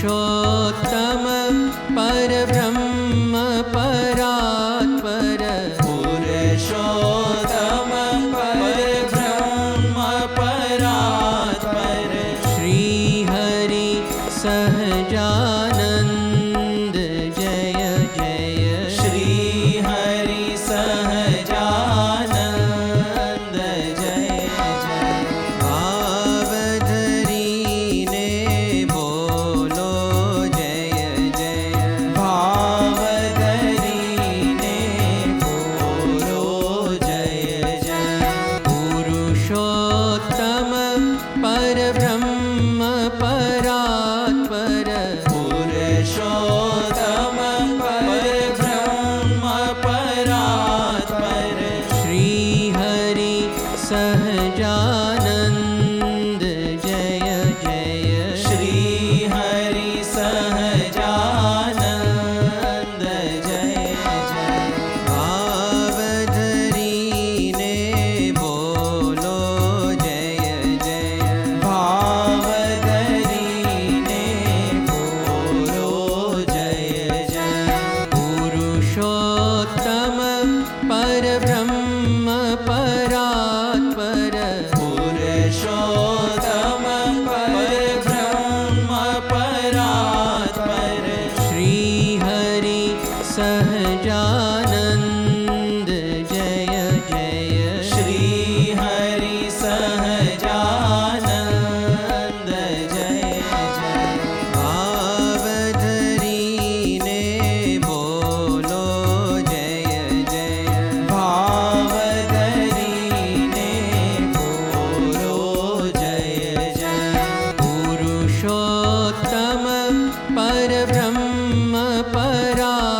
पुरुषोत्तम परब्रह्म परात्पर। पुरुषोत्तम परब्रह्म परात्पर। श्रीहरि सह show. राम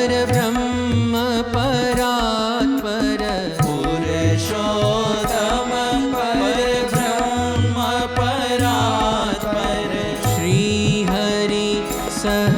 परब्रह्म परात्पर पुरुषोत्तम परब्रह्म परात्पर श्रीहरि सह